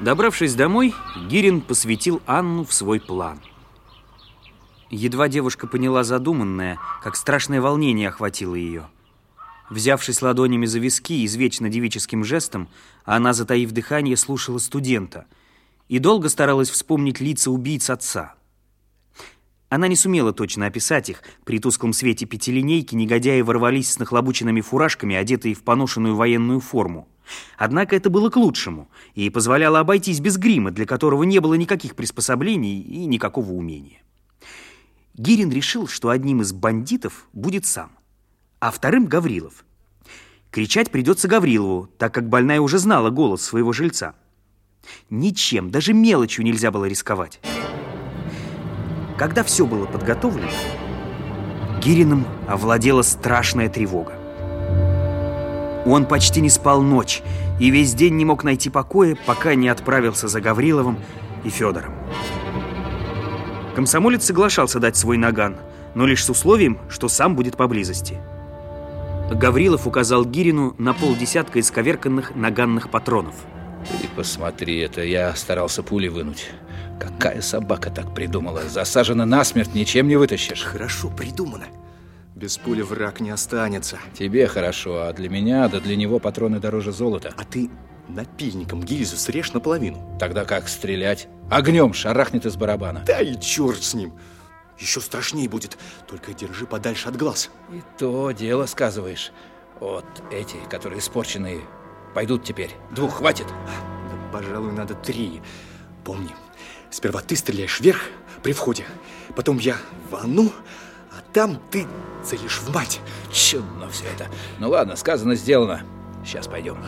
Добравшись домой, Гирин посвятил Анну в свой план. Едва девушка поняла задуманное, как страшное волнение охватило ее. Взявшись ладонями за виски извечно девическим жестом, она, затаив дыхание, слушала студента и долго старалась вспомнить лица убийц отца. Она не сумела точно описать их. При тусклом свете пятилинейки негодяи ворвались с нахлобученными фуражками, одетые в поношенную военную форму. Однако это было к лучшему и позволяло обойтись без грима, для которого не было никаких приспособлений и никакого умения. Гирин решил, что одним из бандитов будет сам, а вторым — Гаврилов. Кричать придется Гаврилову, так как больная уже знала голос своего жильца. Ничем, даже мелочью нельзя было рисковать. Когда все было подготовлено, Гириным овладела страшная тревога. Он почти не спал ночь и весь день не мог найти покоя, пока не отправился за Гавриловым и Федором. Комсомолец соглашался дать свой наган, но лишь с условием, что сам будет поблизости. Гаврилов указал Гирину на полдесятка исковерканных наганных патронов. Ты посмотри, это я старался пули вынуть. Какая собака так придумала? Засажена насмерть, ничем не вытащишь. Хорошо придумано. Без пули враг не останется. Тебе хорошо, а для меня, да для него патроны дороже золота. А ты напильником гильзу срежь наполовину. Тогда как стрелять? Огнем шарахнет из барабана. Да и черт с ним. Еще страшнее будет. Только держи подальше от глаз. И то дело сказываешь. Вот эти, которые испорченные, пойдут теперь. Двух хватит? Да, пожалуй, надо три. Помни, сперва ты стреляешь вверх при входе, потом я в ванну, а там ты целишь в мать. Чудно все это. Ну ладно, сказано, сделано. Сейчас пойдем.